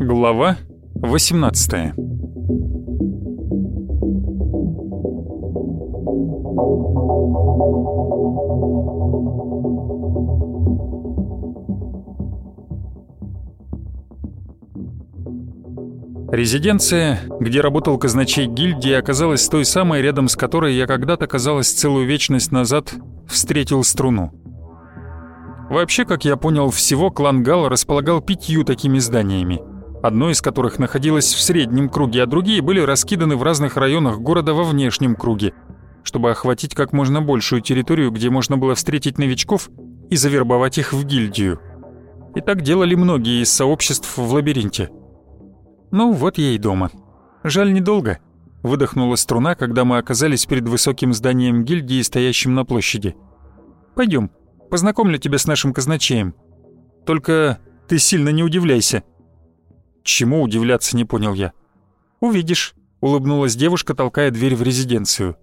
Глава 18 Резиденция, где работал казначей гильдии, оказалась той самой, рядом с которой я когда-то, казалось, целую вечность назад встретил струну. Вообще, как я понял, всего клан Гал располагал пятью такими зданиями, одно из которых находилось в среднем круге, а другие были раскиданы в разных районах города во внешнем круге, чтобы охватить как можно большую территорию, где можно было встретить новичков и завербовать их в гильдию. И так делали многие из сообществ в лабиринте – «Ну, вот я и дома. Жаль, недолго», — выдохнула струна, когда мы оказались перед высоким зданием гильдии, стоящим на площади. Пойдем, познакомлю тебя с нашим казначеем. Только ты сильно не удивляйся». «Чему удивляться, не понял я». «Увидишь», — улыбнулась девушка, толкая дверь в резиденцию.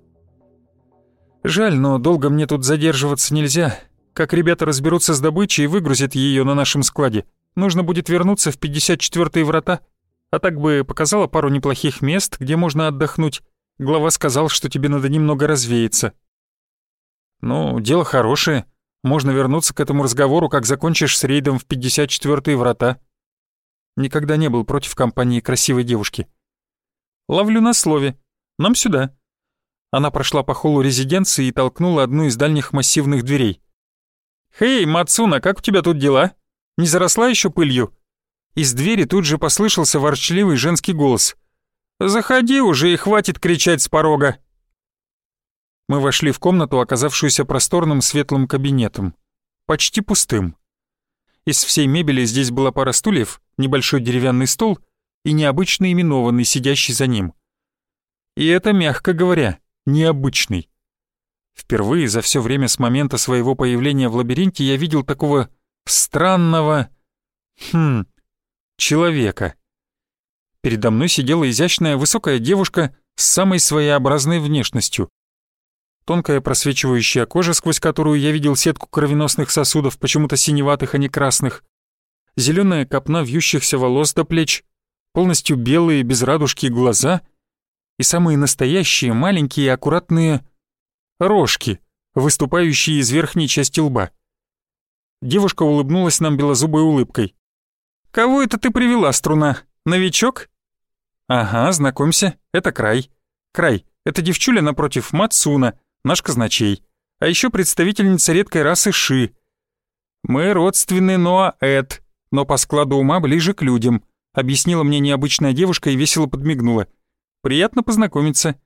«Жаль, но долго мне тут задерживаться нельзя. Как ребята разберутся с добычей и выгрузят ее на нашем складе, нужно будет вернуться в 54-е врата а так бы показала пару неплохих мест, где можно отдохнуть. Глава сказал, что тебе надо немного развеяться. Ну, дело хорошее. Можно вернуться к этому разговору, как закончишь с рейдом в 54-е врата. Никогда не был против компании красивой девушки. Ловлю на слове. Нам сюда. Она прошла по холлу резиденции и толкнула одну из дальних массивных дверей. «Хей, Мацуна, как у тебя тут дела? Не заросла еще пылью?» Из двери тут же послышался ворчливый женский голос. «Заходи уже и хватит кричать с порога!» Мы вошли в комнату, оказавшуюся просторным светлым кабинетом. Почти пустым. Из всей мебели здесь была пара стульев, небольшой деревянный стол и необычный именованный, сидящий за ним. И это, мягко говоря, необычный. Впервые за все время с момента своего появления в лабиринте я видел такого странного... Хм, человека. Передо мной сидела изящная высокая девушка с самой своеобразной внешностью. Тонкая просвечивающая кожа, сквозь которую я видел сетку кровеносных сосудов, почему-то синеватых, а не красных. Зеленая копна вьющихся волос до плеч, полностью белые, без радужки глаза и самые настоящие, маленькие, аккуратные рожки, выступающие из верхней части лба. Девушка улыбнулась нам белозубой улыбкой. «Кого это ты привела, струна? Новичок?» «Ага, знакомься, это Край. Край, это девчуля напротив Мацуна, наш казначей. А еще представительница редкой расы Ши. Мы родственны Ноаэт, но по складу ума ближе к людям», объяснила мне необычная девушка и весело подмигнула. «Приятно познакомиться».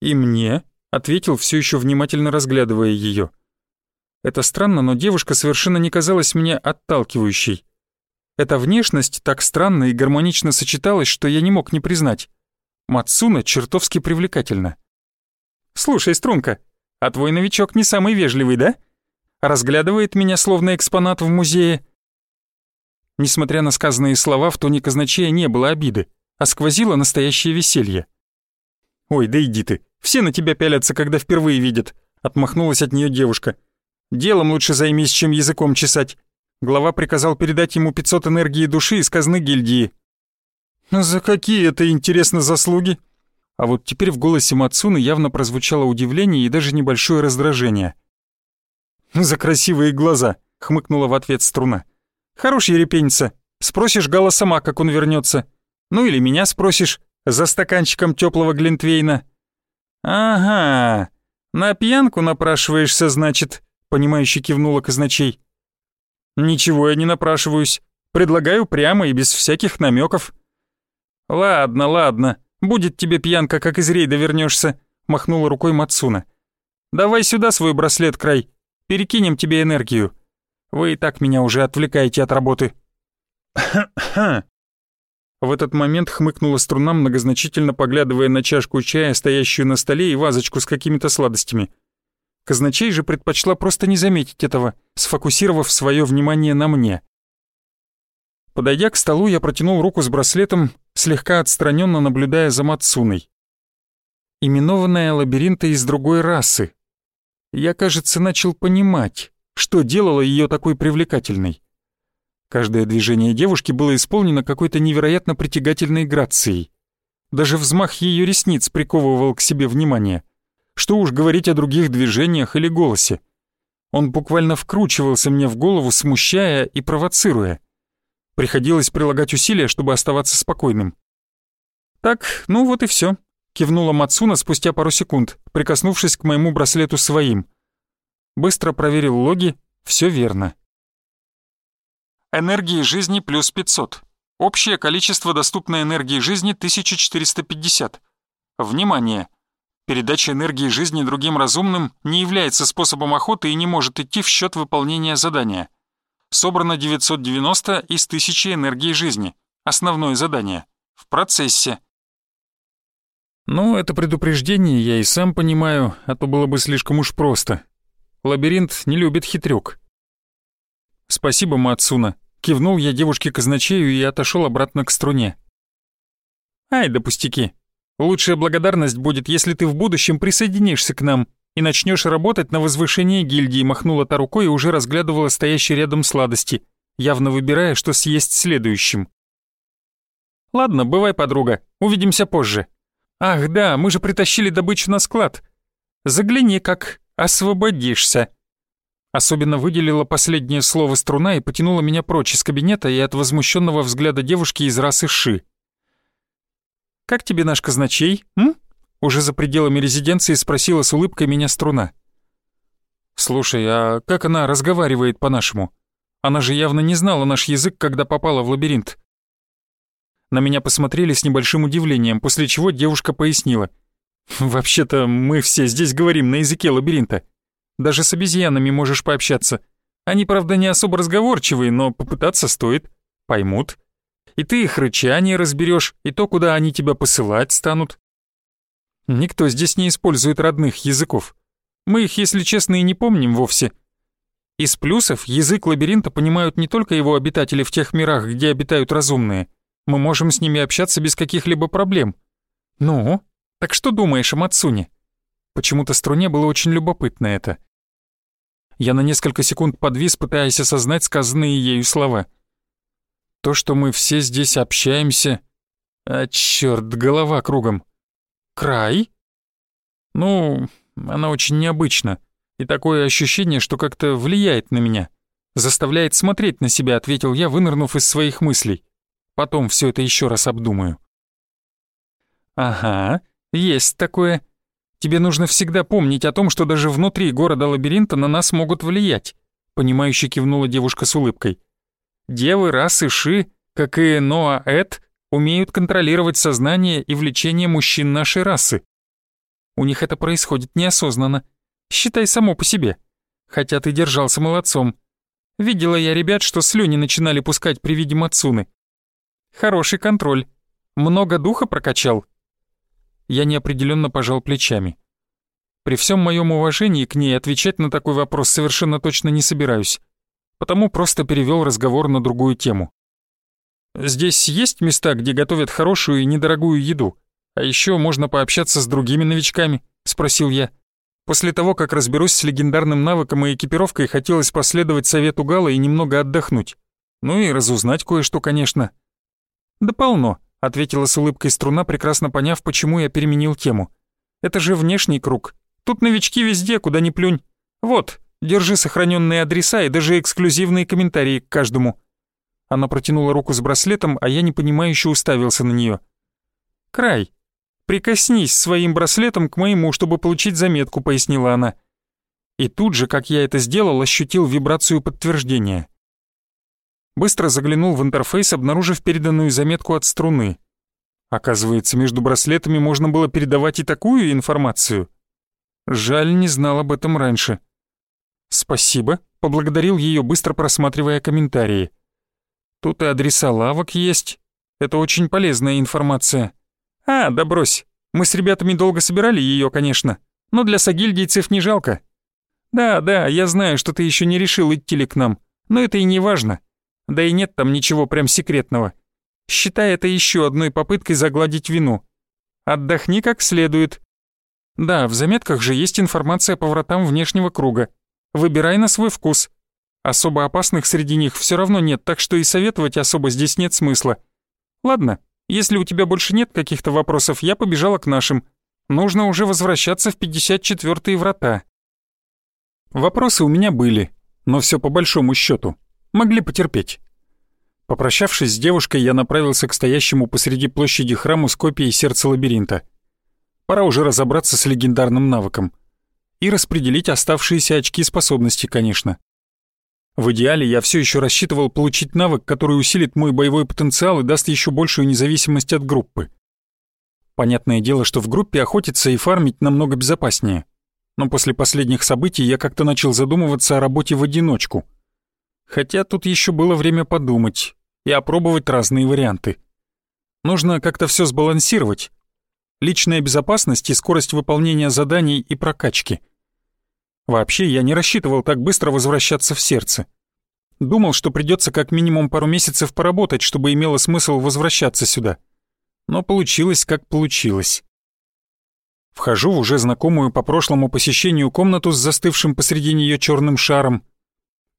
«И мне?» — ответил, все еще внимательно разглядывая ее. Это странно, но девушка совершенно не казалась мне отталкивающей. Эта внешность так странно и гармонично сочеталась, что я не мог не признать. Мацуна чертовски привлекательна. «Слушай, Струнка, а твой новичок не самый вежливый, да? Разглядывает меня словно экспонат в музее». Несмотря на сказанные слова, в тоне казначея не было обиды, а сквозило настоящее веселье. «Ой, да иди ты, все на тебя пялятся, когда впервые видят», — отмахнулась от нее девушка. «Делом лучше займись, чем языком чесать. Глава приказал передать ему 500 энергии души из казны гильдии. «За какие это, интересно, заслуги?» А вот теперь в голосе Мацуны явно прозвучало удивление и даже небольшое раздражение. «За красивые глаза», — хмыкнула в ответ струна. «Хорош ерепениться. Спросишь Гала сама, как он вернется. Ну или меня спросишь, за стаканчиком теплого глинтвейна». «Ага, на пьянку напрашиваешься, значит», — понимающе кивнула казначей. «Ничего я не напрашиваюсь. Предлагаю прямо и без всяких намеков. «Ладно, ладно. Будет тебе пьянка, как из рейда вернешься, махнула рукой Мацуна. «Давай сюда свой браслет, Край. Перекинем тебе энергию. Вы и так меня уже отвлекаете от работы». В этот момент хмыкнула струна, многозначительно поглядывая на чашку чая, стоящую на столе, и вазочку с какими-то сладостями. Казначей же предпочла просто не заметить этого, сфокусировав свое внимание на мне. Подойдя к столу, я протянул руку с браслетом, слегка отстраненно наблюдая за Мацуной. Именованная лабиринта из другой расы. Я, кажется, начал понимать, что делало ее такой привлекательной. Каждое движение девушки было исполнено какой-то невероятно притягательной грацией. Даже взмах ее ресниц приковывал к себе внимание. Что уж говорить о других движениях или голосе. Он буквально вкручивался мне в голову, смущая и провоцируя. Приходилось прилагать усилия, чтобы оставаться спокойным. «Так, ну вот и все, кивнула Мацуна спустя пару секунд, прикоснувшись к моему браслету своим. Быстро проверил логи, все верно. Энергии жизни плюс 500. Общее количество доступной энергии жизни 1450. Внимание! Передача энергии жизни другим разумным не является способом охоты и не может идти в счет выполнения задания. Собрано 990 из 1000 энергии жизни. Основное задание. В процессе. Ну, это предупреждение я и сам понимаю, а то было бы слишком уж просто. Лабиринт не любит хитрюк. Спасибо, Мацуна. Кивнул я девушке-казначею и отошел обратно к струне. Ай да пустяки. Лучшая благодарность будет, если ты в будущем присоединишься к нам и начнешь работать на возвышение гильдии, махнула та рукой и уже разглядывала стоящие рядом сладости, явно выбирая, что съесть следующим. Ладно, бывай, подруга, увидимся позже. Ах да, мы же притащили добычу на склад. Загляни, как освободишься. Особенно выделила последнее слово струна и потянула меня прочь из кабинета и от возмущенного взгляда девушки из расы Ши. «Как тебе наш казначей, м?» Уже за пределами резиденции спросила с улыбкой меня струна. «Слушай, а как она разговаривает по-нашему? Она же явно не знала наш язык, когда попала в лабиринт». На меня посмотрели с небольшим удивлением, после чего девушка пояснила. «Вообще-то мы все здесь говорим на языке лабиринта. Даже с обезьянами можешь пообщаться. Они, правда, не особо разговорчивые, но попытаться стоит. Поймут. И ты их рычание разберешь, и то, куда они тебя посылать станут. Никто здесь не использует родных языков. Мы их, если честно, и не помним вовсе. Из плюсов язык лабиринта понимают не только его обитатели в тех мирах, где обитают разумные. Мы можем с ними общаться без каких-либо проблем. Ну, так что думаешь о Мацуне? Почему-то струне было очень любопытно это. Я на несколько секунд подвис, пытаясь осознать сказанные ею слова. То, что мы все здесь общаемся... А чёрт, голова кругом. Край? Ну, она очень необычна. И такое ощущение, что как-то влияет на меня. Заставляет смотреть на себя, ответил я, вынырнув из своих мыслей. Потом все это еще раз обдумаю. Ага, есть такое. Тебе нужно всегда помнить о том, что даже внутри города-лабиринта на нас могут влиять. Понимающе кивнула девушка с улыбкой. Девы расы Ши, как и Ноа Эд, умеют контролировать сознание и влечение мужчин нашей расы. У них это происходит неосознанно. Считай само по себе. Хотя ты держался молодцом. Видела я ребят, что слюни начинали пускать при виде Мацуны. Хороший контроль. Много духа прокачал. Я неопределенно пожал плечами. При всем моем уважении к ней отвечать на такой вопрос совершенно точно не собираюсь. Потому просто перевел разговор на другую тему. Здесь есть места, где готовят хорошую и недорогую еду. А еще можно пообщаться с другими новичками, спросил я. После того, как разберусь с легендарным навыком и экипировкой, хотелось последовать совету Гала и немного отдохнуть. Ну и разузнать кое-что, конечно. Да полно, ответила с улыбкой струна, прекрасно поняв, почему я переменил тему. Это же внешний круг. Тут новички везде, куда ни плюнь. Вот, держи сохраненные адреса и даже эксклюзивные комментарии к каждому. Она протянула руку с браслетом, а я непонимающе уставился на нее. «Край, прикоснись своим браслетом к моему, чтобы получить заметку», — пояснила она. И тут же, как я это сделал, ощутил вибрацию подтверждения. Быстро заглянул в интерфейс, обнаружив переданную заметку от струны. Оказывается, между браслетами можно было передавать и такую информацию. Жаль, не знал об этом раньше. «Спасибо», — поблагодарил ее, быстро просматривая комментарии. Тут и адреса лавок есть. Это очень полезная информация. А, да брось. Мы с ребятами долго собирали ее, конечно. Но для сагильдийцев не жалко. Да, да, я знаю, что ты еще не решил идти ли к нам. Но это и не важно. Да и нет там ничего прям секретного. Считай это еще одной попыткой загладить вину. Отдохни как следует. Да, в заметках же есть информация по вратам внешнего круга. Выбирай на свой вкус. Особо опасных среди них все равно нет, так что и советовать особо здесь нет смысла. Ладно, если у тебя больше нет каких-то вопросов, я побежала к нашим. Нужно уже возвращаться в 54-е врата. Вопросы у меня были, но все по большому счету. Могли потерпеть. Попрощавшись с девушкой, я направился к стоящему посреди площади храму с копией сердца лабиринта. Пора уже разобраться с легендарным навыком. И распределить оставшиеся очки способности, конечно. В идеале я все еще рассчитывал получить навык, который усилит мой боевой потенциал и даст еще большую независимость от группы. Понятное дело, что в группе охотиться и фармить намного безопаснее. Но после последних событий я как-то начал задумываться о работе в одиночку. Хотя тут еще было время подумать и опробовать разные варианты. Нужно как-то все сбалансировать. Личная безопасность и скорость выполнения заданий и прокачки — Вообще, я не рассчитывал так быстро возвращаться в сердце. Думал, что придется как минимум пару месяцев поработать, чтобы имело смысл возвращаться сюда. Но получилось, как получилось. Вхожу в уже знакомую по прошлому посещению комнату с застывшим посреди нее черным шаром.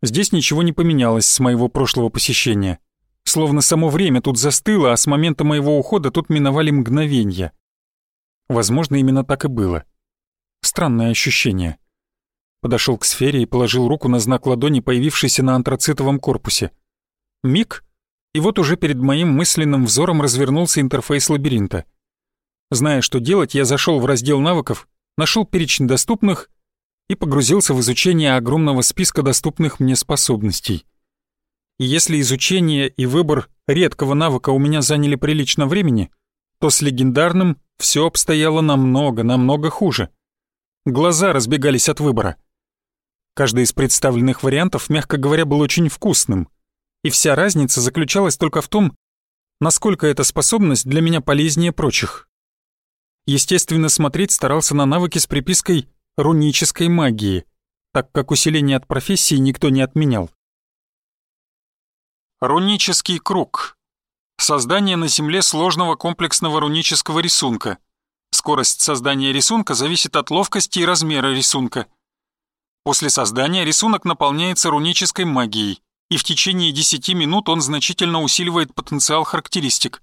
Здесь ничего не поменялось с моего прошлого посещения. Словно само время тут застыло, а с момента моего ухода тут миновали мгновения. Возможно, именно так и было. Странное ощущение подошел к сфере и положил руку на знак ладони, появившийся на антрацитовом корпусе. Миг, и вот уже перед моим мысленным взором развернулся интерфейс лабиринта. Зная, что делать, я зашел в раздел навыков, нашел перечень доступных и погрузился в изучение огромного списка доступных мне способностей. И если изучение и выбор редкого навыка у меня заняли прилично времени, то с легендарным все обстояло намного, намного хуже. Глаза разбегались от выбора. Каждый из представленных вариантов, мягко говоря, был очень вкусным. И вся разница заключалась только в том, насколько эта способность для меня полезнее прочих. Естественно, смотреть старался на навыки с припиской «рунической магии», так как усиление от профессии никто не отменял. Рунический круг. Создание на Земле сложного комплексного рунического рисунка. Скорость создания рисунка зависит от ловкости и размера рисунка – После создания рисунок наполняется рунической магией, и в течение 10 минут он значительно усиливает потенциал характеристик.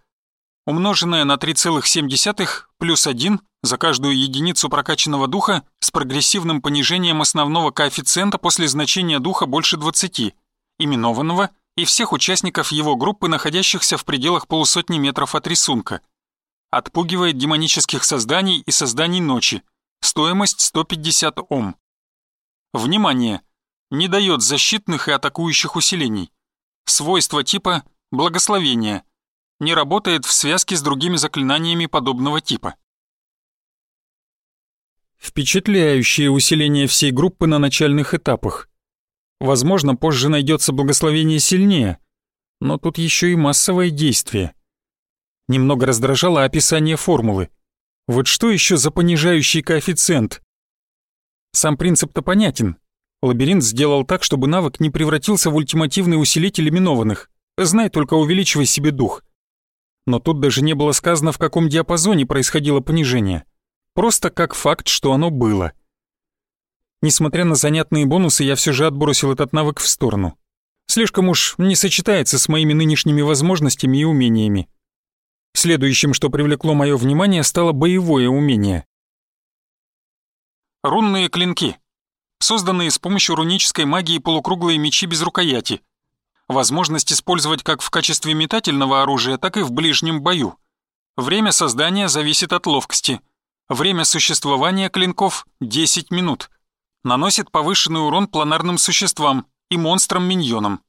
Умноженное на 3,7 плюс 1 за каждую единицу прокачанного духа с прогрессивным понижением основного коэффициента после значения духа больше 20, именованного и всех участников его группы, находящихся в пределах полусотни метров от рисунка. Отпугивает демонических созданий и созданий ночи. Стоимость 150 Ом. Внимание! Не дает защитных и атакующих усилений. Свойство типа «Благословение». Не работает в связке с другими заклинаниями подобного типа. Впечатляющее усиление всей группы на начальных этапах. Возможно, позже найдется благословение сильнее, но тут еще и массовое действие. Немного раздражало описание формулы. Вот что еще за понижающий коэффициент? Сам принцип-то понятен. Лабиринт сделал так, чтобы навык не превратился в ультимативный усилитель именованных. Знай только увеличивай себе дух. Но тут даже не было сказано, в каком диапазоне происходило понижение. Просто как факт, что оно было. Несмотря на занятные бонусы, я все же отбросил этот навык в сторону. Слишком уж не сочетается с моими нынешними возможностями и умениями. Следующим, что привлекло мое внимание, стало боевое умение. Рунные клинки. Созданные с помощью рунической магии полукруглые мечи без рукояти. Возможность использовать как в качестве метательного оружия, так и в ближнем бою. Время создания зависит от ловкости. Время существования клинков — 10 минут. Наносит повышенный урон планарным существам и монстрам-миньонам.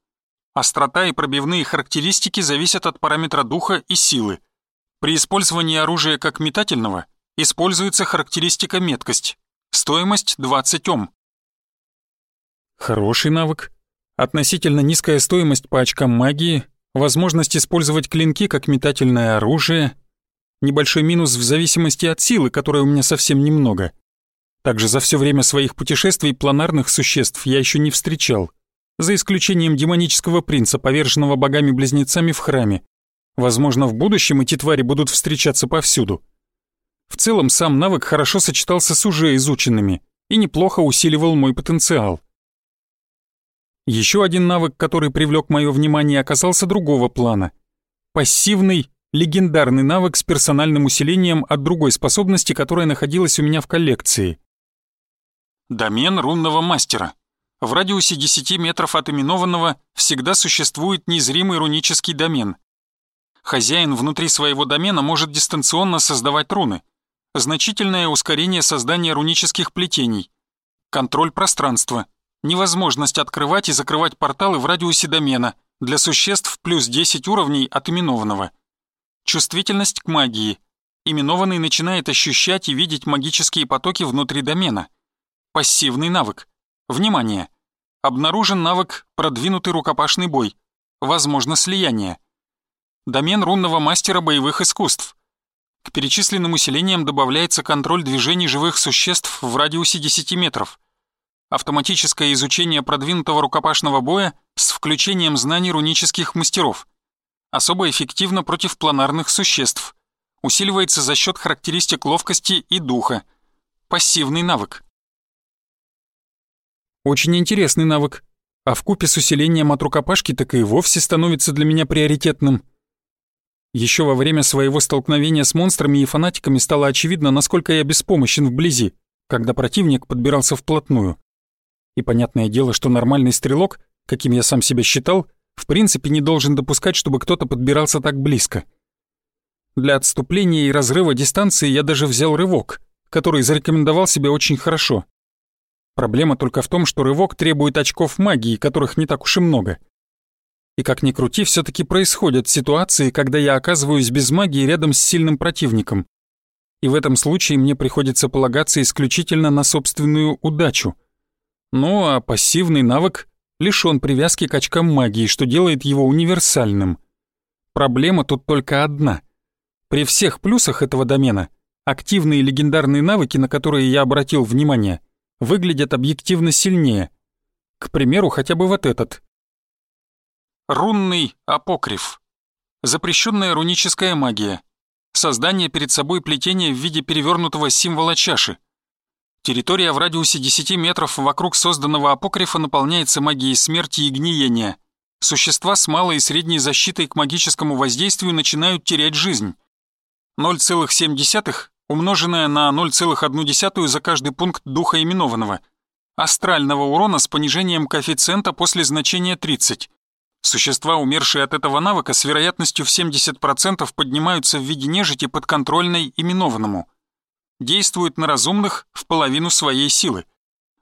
Острота и пробивные характеристики зависят от параметра духа и силы. При использовании оружия как метательного используется характеристика меткость. Стоимость 20 Ом. Хороший навык. Относительно низкая стоимость по очкам магии, возможность использовать клинки как метательное оружие, небольшой минус в зависимости от силы, которой у меня совсем немного. Также за все время своих путешествий планарных существ я еще не встречал, за исключением демонического принца, поверженного богами-близнецами в храме. Возможно, в будущем эти твари будут встречаться повсюду. В целом сам навык хорошо сочетался с уже изученными и неплохо усиливал мой потенциал. Еще один навык, который привлек мое внимание, оказался другого плана. Пассивный, легендарный навык с персональным усилением от другой способности, которая находилась у меня в коллекции. Домен рунного мастера. В радиусе 10 метров от именованного всегда существует незримый рунический домен. Хозяин внутри своего домена может дистанционно создавать руны. Значительное ускорение создания рунических плетений. Контроль пространства. Невозможность открывать и закрывать порталы в радиусе домена для существ плюс 10 уровней от именованного. Чувствительность к магии. Именованный начинает ощущать и видеть магические потоки внутри домена. Пассивный навык. Внимание! Обнаружен навык «Продвинутый рукопашный бой». Возможно слияние. Домен рунного мастера боевых искусств. К перечисленным усилениям добавляется контроль движений живых существ в радиусе 10 метров. Автоматическое изучение продвинутого рукопашного боя с включением знаний рунических мастеров. Особо эффективно против планарных существ. Усиливается за счет характеристик ловкости и духа. Пассивный навык. Очень интересный навык. А в купе с усилением от рукопашки так и вовсе становится для меня приоритетным. Еще во время своего столкновения с монстрами и фанатиками стало очевидно, насколько я беспомощен вблизи, когда противник подбирался вплотную. И понятное дело, что нормальный стрелок, каким я сам себя считал, в принципе не должен допускать, чтобы кто-то подбирался так близко. Для отступления и разрыва дистанции я даже взял рывок, который зарекомендовал себя очень хорошо. Проблема только в том, что рывок требует очков магии, которых не так уж и много. И как ни крути, все таки происходят ситуации, когда я оказываюсь без магии рядом с сильным противником. И в этом случае мне приходится полагаться исключительно на собственную удачу. Ну а пассивный навык лишён привязки к очкам магии, что делает его универсальным. Проблема тут только одна. При всех плюсах этого домена активные легендарные навыки, на которые я обратил внимание — выглядят объективно сильнее. К примеру, хотя бы вот этот. Рунный апокриф. Запрещенная руническая магия. Создание перед собой плетения в виде перевернутого символа чаши. Территория в радиусе 10 метров вокруг созданного апокрифа наполняется магией смерти и гниения. Существа с малой и средней защитой к магическому воздействию начинают терять жизнь. 0,7 умноженное на 0,1 за каждый пункт духа именованного, астрального урона с понижением коэффициента после значения 30. Существа, умершие от этого навыка, с вероятностью в 70% поднимаются в виде нежити подконтрольной именованному. Действуют на разумных в половину своей силы.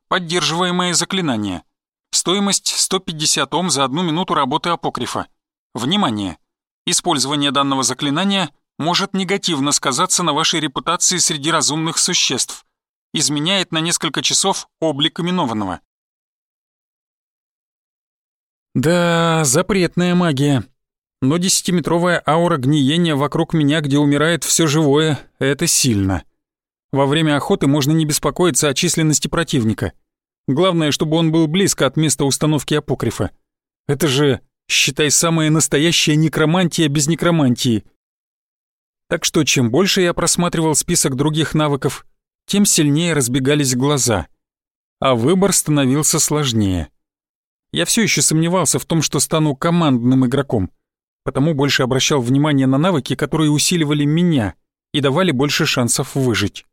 Поддерживаемое заклинание. Стоимость 150 Ом за одну минуту работы апокрифа. Внимание! Использование данного заклинания может негативно сказаться на вашей репутации среди разумных существ, изменяет на несколько часов облик именованного. Да, запретная магия. Но десятиметровая аура гниения вокруг меня, где умирает все живое, это сильно. Во время охоты можно не беспокоиться о численности противника. Главное, чтобы он был близко от места установки апокрифа. Это же, считай, самая настоящая некромантия без некромантии — так что чем больше я просматривал список других навыков, тем сильнее разбегались глаза, а выбор становился сложнее. Я все еще сомневался в том, что стану командным игроком, потому больше обращал внимание на навыки, которые усиливали меня и давали больше шансов выжить.